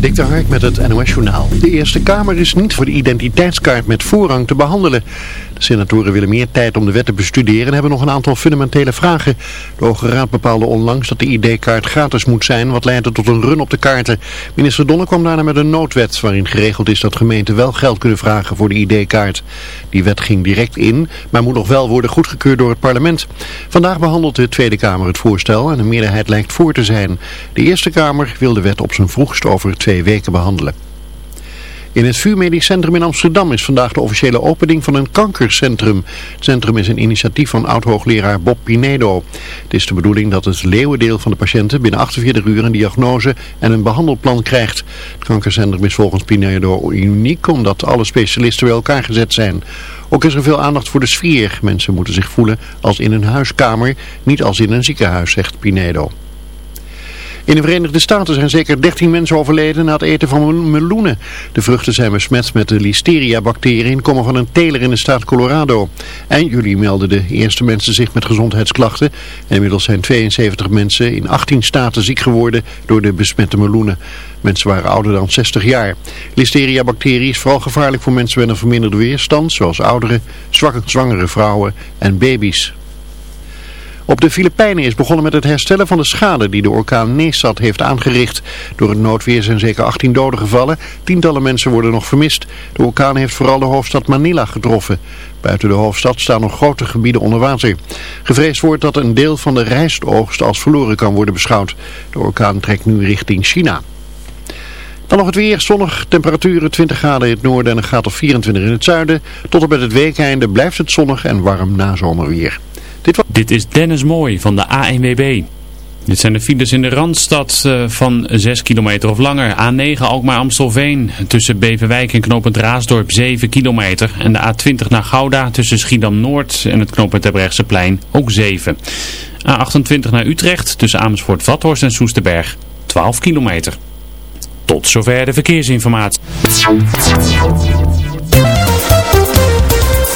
Dik de Hark met het NOS Journaal. De Eerste Kamer is niet voor de identiteitskaart met voorrang te behandelen. De senatoren willen meer tijd om de wet te bestuderen en hebben nog een aantal fundamentele vragen. De Hoge Raad bepaalde onlangs dat de ID-kaart gratis moet zijn, wat leidde tot een run op de kaarten. Minister Donner kwam daarna met een noodwet waarin geregeld is dat gemeenten wel geld kunnen vragen voor de ID-kaart. Die wet ging direct in, maar moet nog wel worden goedgekeurd door het parlement. Vandaag behandelt de Tweede Kamer het voorstel en de meerderheid lijkt voor te zijn. De Eerste Kamer wil de wet op zijn vroegst over twee weken behandelen. In het VU Medisch Centrum in Amsterdam is vandaag de officiële opening van een kankercentrum. Het centrum is een initiatief van oud-hoogleraar Bob Pinedo. Het is de bedoeling dat het leeuwendeel van de patiënten binnen 48 uur een diagnose en een behandelplan krijgt. Het kankercentrum is volgens Pinedo uniek omdat alle specialisten bij elkaar gezet zijn. Ook is er veel aandacht voor de sfeer. Mensen moeten zich voelen als in een huiskamer, niet als in een ziekenhuis, zegt Pinedo. In de Verenigde Staten zijn zeker 13 mensen overleden na het eten van meloenen. De vruchten zijn besmet met de listeria-bacterie en komen van een teler in de staat Colorado. Eind juli melden de eerste mensen zich met gezondheidsklachten. En inmiddels zijn 72 mensen in 18 staten ziek geworden door de besmette meloenen. Mensen waren ouder dan 60 jaar. Listeria-bacterie is vooral gevaarlijk voor mensen met een verminderde weerstand, zoals ouderen, zwakke, zwangere vrouwen en baby's. Op de Filipijnen is begonnen met het herstellen van de schade die de orkaan Nesat heeft aangericht. Door het noodweer zijn zeker 18 doden gevallen. Tientallen mensen worden nog vermist. De orkaan heeft vooral de hoofdstad Manila getroffen. Buiten de hoofdstad staan nog grote gebieden onder water. Gevreesd wordt dat een deel van de rijstoogst als verloren kan worden beschouwd. De orkaan trekt nu richting China. Dan nog het weer, zonnig, temperaturen 20 graden in het noorden en een graad of 24 in het zuiden. Tot op met het weekeinde blijft het zonnig en warm na zomerweer. Dit, Dit is Dennis Mooi van de ANWB. Dit zijn de files in de Randstad eh, van 6 kilometer of langer. A9 Alkmaar-Amstelveen tussen Beverwijk en knooppunt Raasdorp 7 kilometer. En de A20 naar Gouda tussen Schiedam-Noord en het knooppunt plein ook 7. A28 naar Utrecht tussen Amersfoort-Vathorst en Soesterberg 12 kilometer. Tot zover de verkeersinformatie.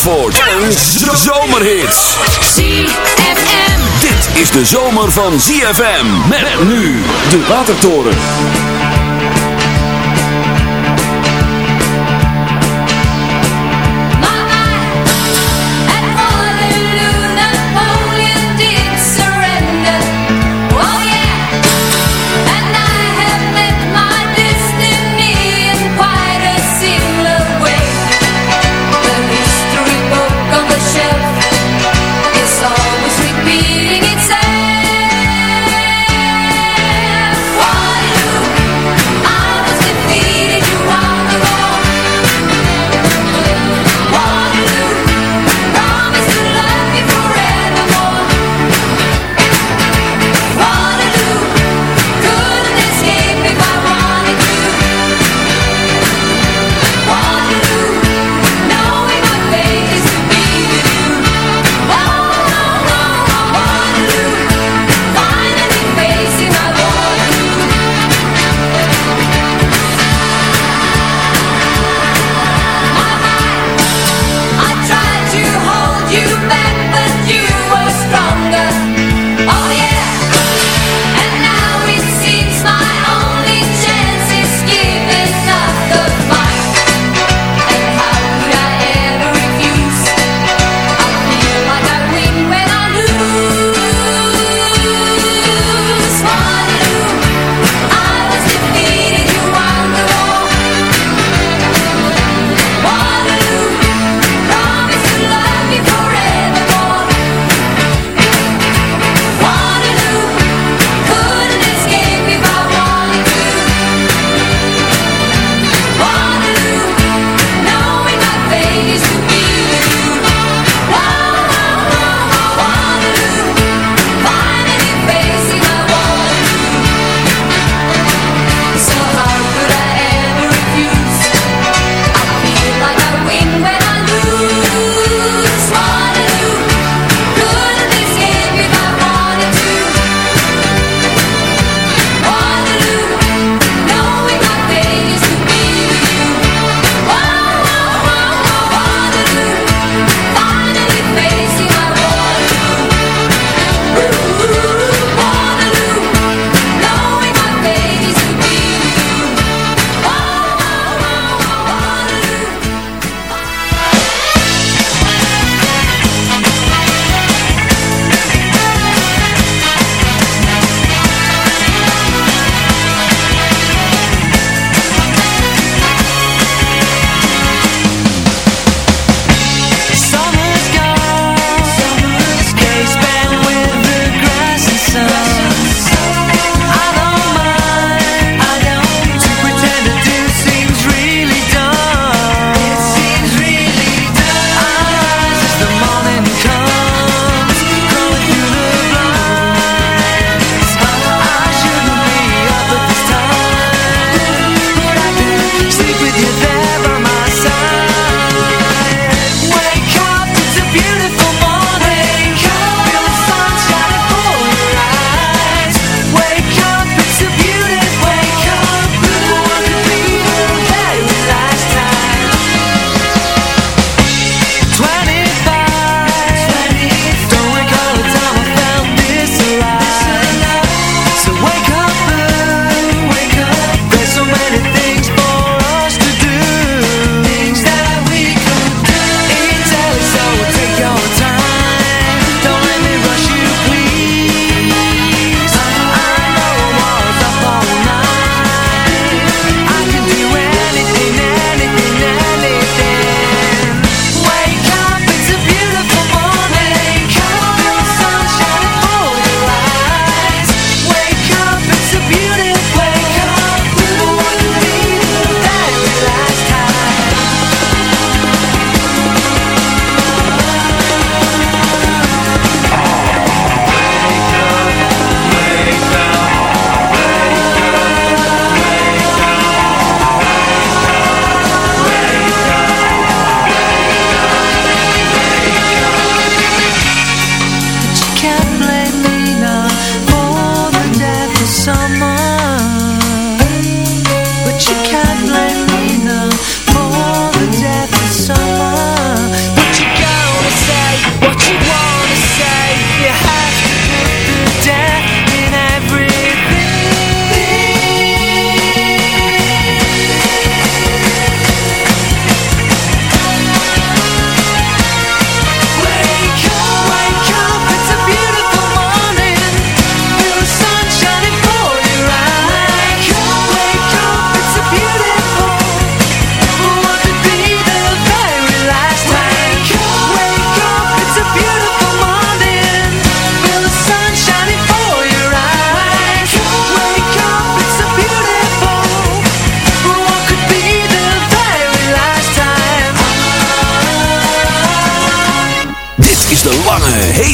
Zandvoort. En zomerhits. ZFM. Dit is de zomer van ZFM. Met nu de Watertoren.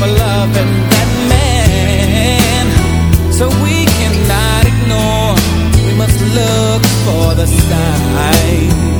for that man. So we cannot ignore. We must look for the signs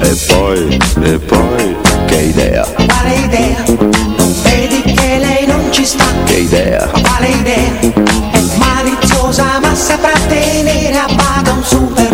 E poi, e poi, che idea? Quale idea? Non vedi che lei non ci sta? Che idea? Quale idea? È maliziosa ma saprà tenere a bada un super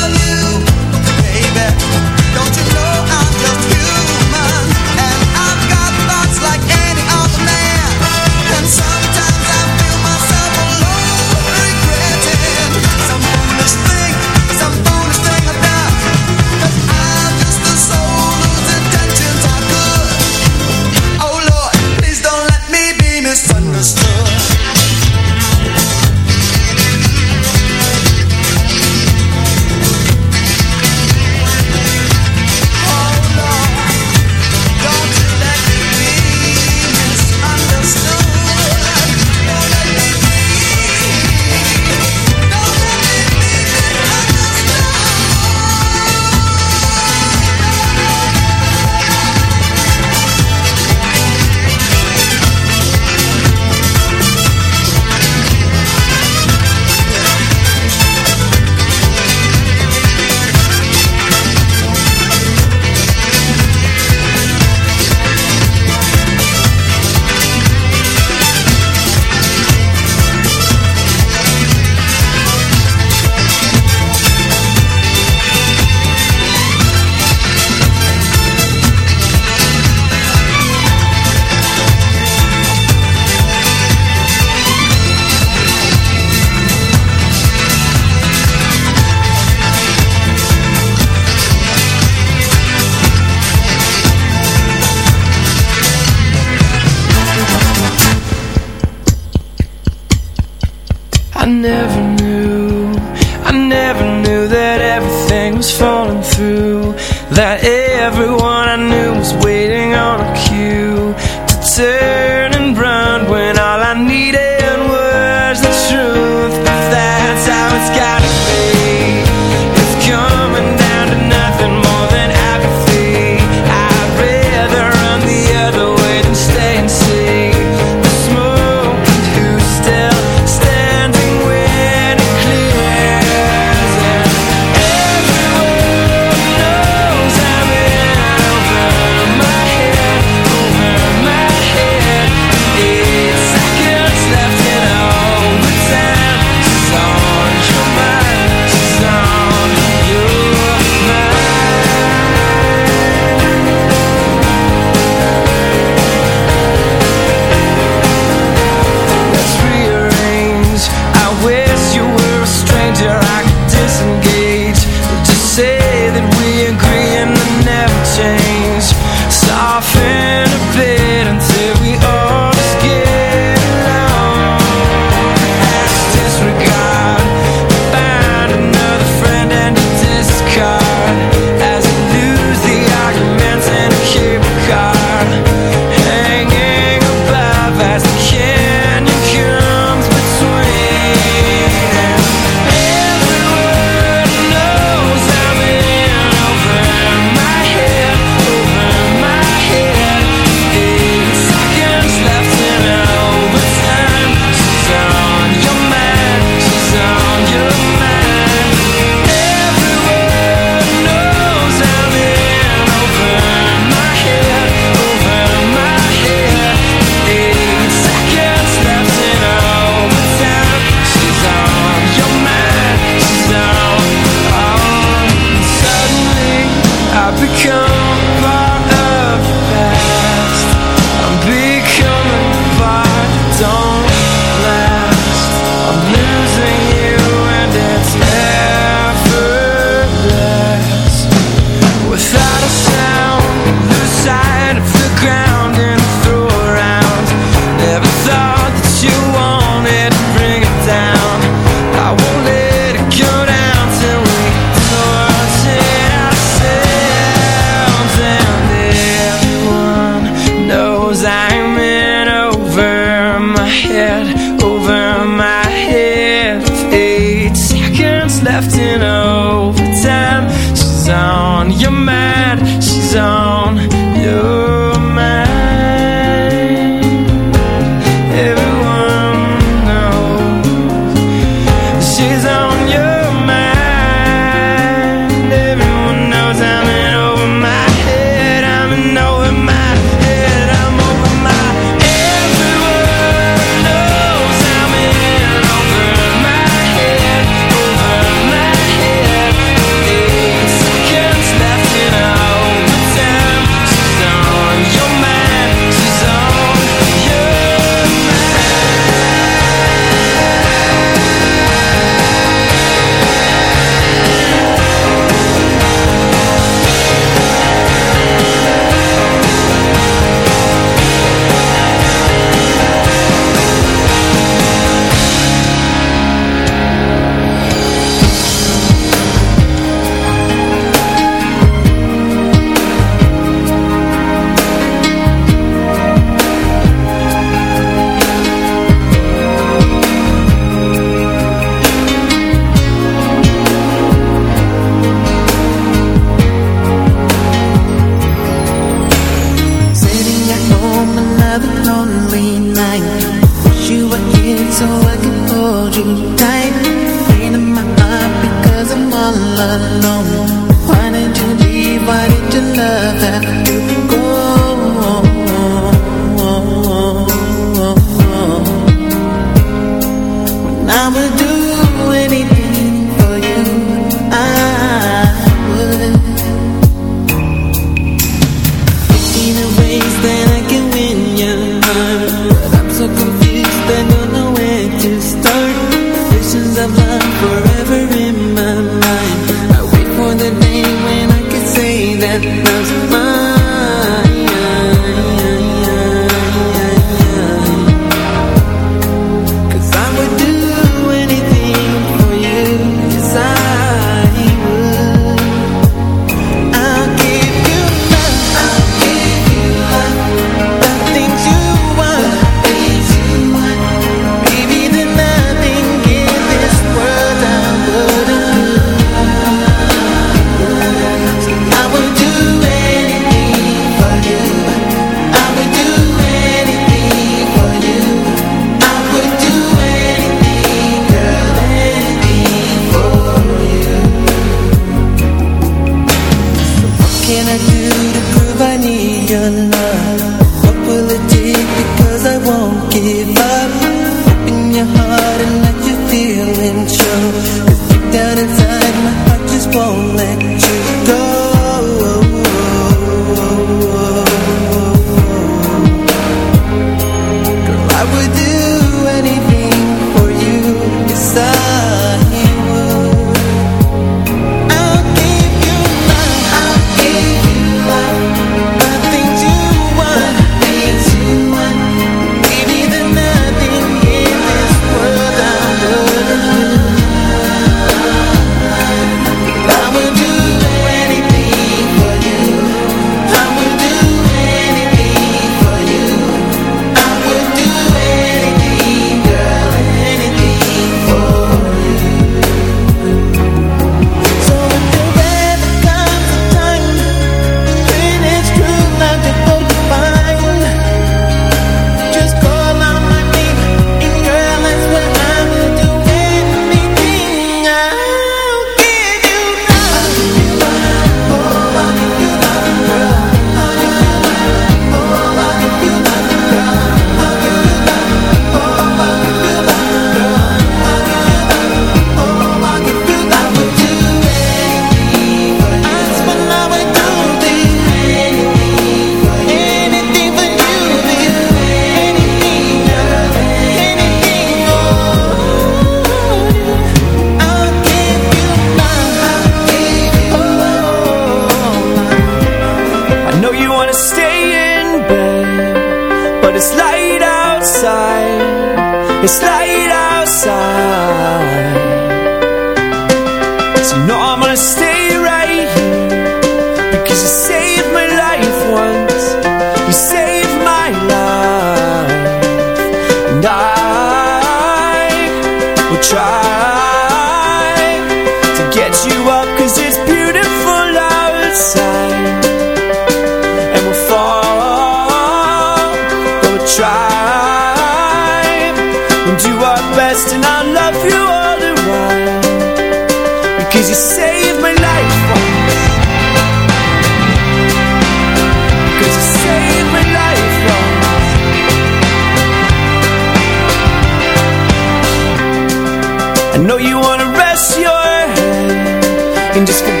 can just forget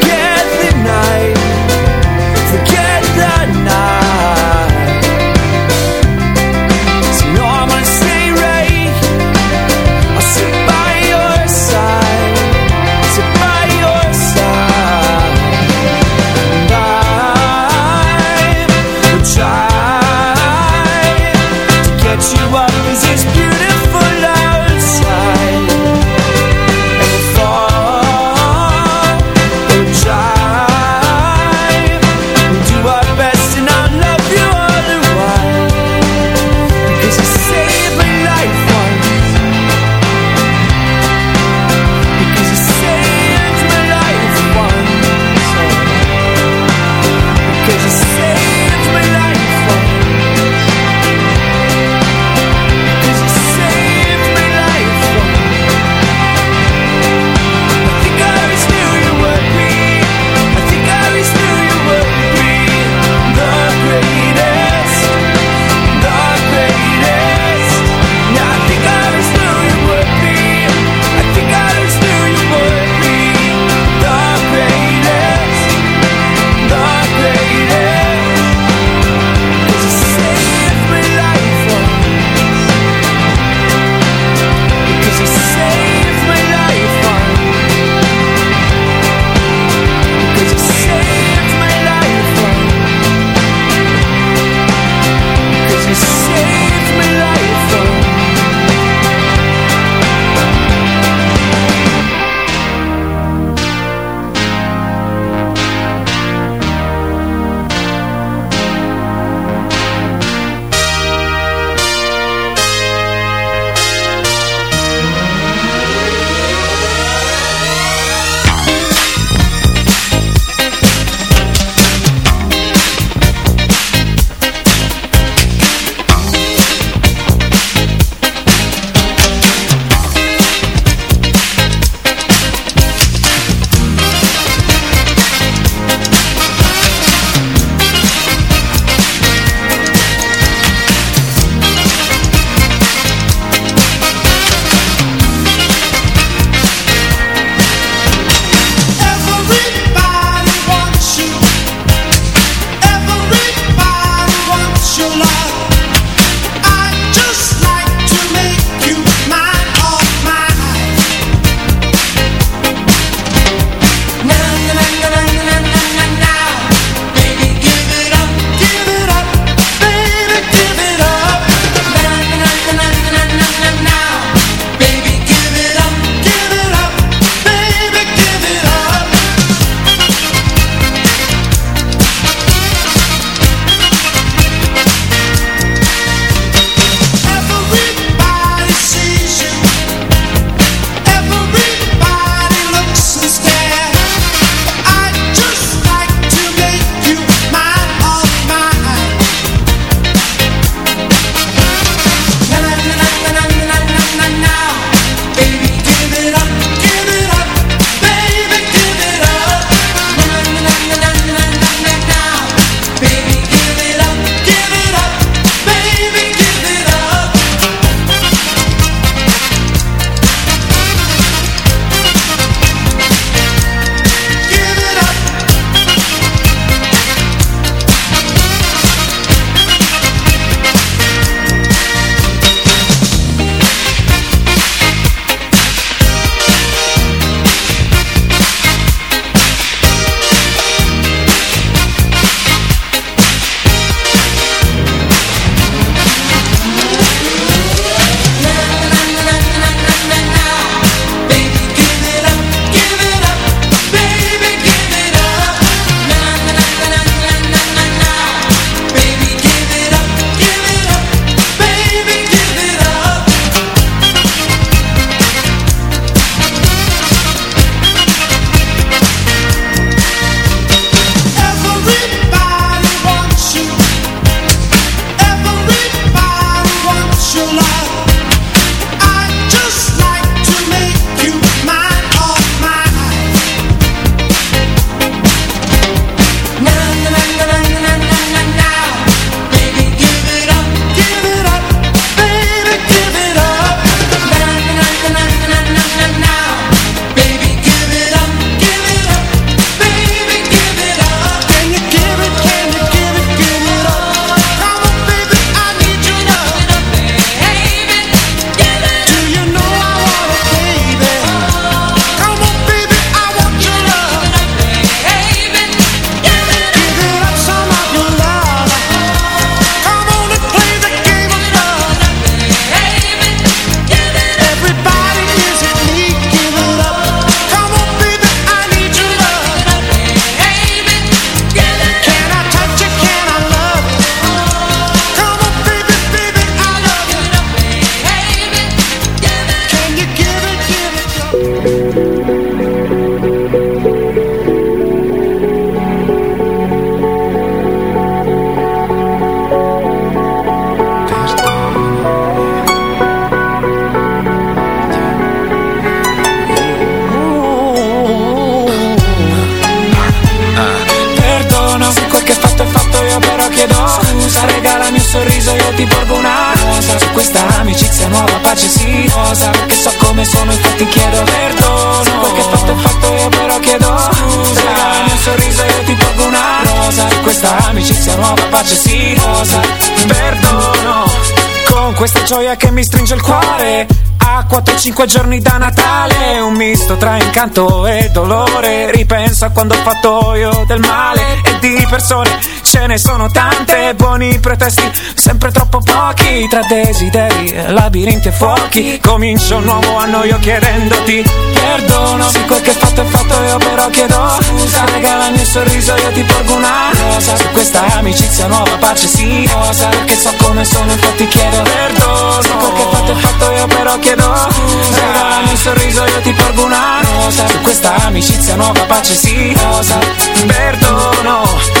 gioia che mi stringe il cuore. A 4-5 giorni da Natale Un misto tra incanto e dolore. Ripenso a quando ho fatto io del male E di persone ce ne sono tante. Buoni pretesti, sempre troppo pochi Tra desideri, labirinti e fuochi. Comincio un nuovo anno io chiedendoti Perdono Se quel che fatto è fatto io però chiedo Scusa, regalami un sorriso io ti porgo una rosa. Su questa amicizia nuova pace sì rosa Perché so come sono infatti chiedo perdono. Se quel che fatto è fatto io però chiedo Scusa, regalami un sorriso io ti porgo una rosa. Su questa amicizia nuova pace sì rosa Perdono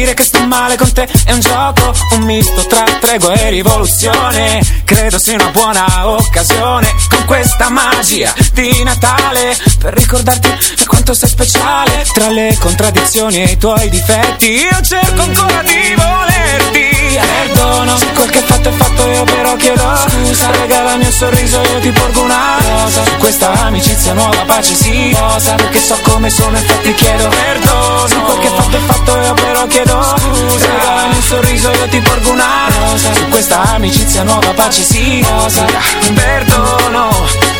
Dire che sto male con te è un gioco Un misto tra tregua e rivoluzione. Credo sia una buona occasione Con questa magia di Natale Per ricordarti quanto sei speciale Tra le contraddizioni e i tuoi difetti. Io cerco ancora di volerti. Perdono. Se quel che fatto è fatto io però chiedo Scusa. regalami un sorriso io ti porgo una rosa. Su questa amicizia nuova pace sì. Rosa. Perché so come sono infatti chiedo perdono. Se quel che fatto è fatto io però chiedo Scusa regalami un sorriso io ti porgo una rosa. Su questa amicizia nuova pace sì rosa. Perdono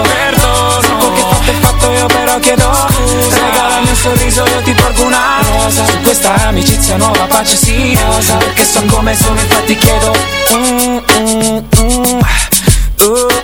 perdono Se quel che fatto è fatto io però chiedo Scusa regalami un sorriso io ti porgo una rosa. Su questa amicizia nuova pace sì. Rosa. Perché so come sono infatti chiedo. Mm, mm, mm. Oh,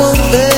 something